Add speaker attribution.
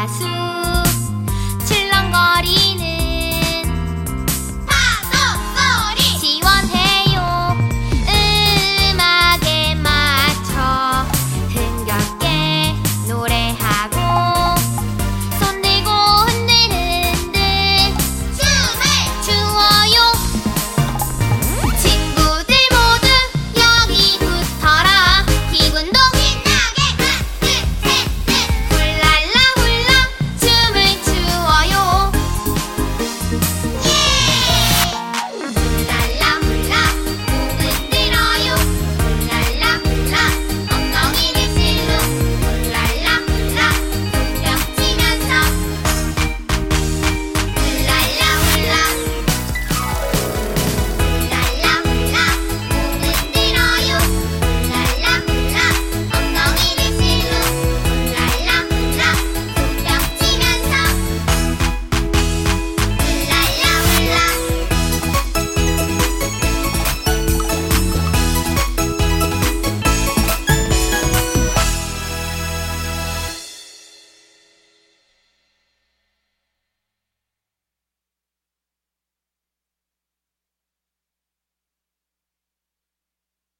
Speaker 1: Last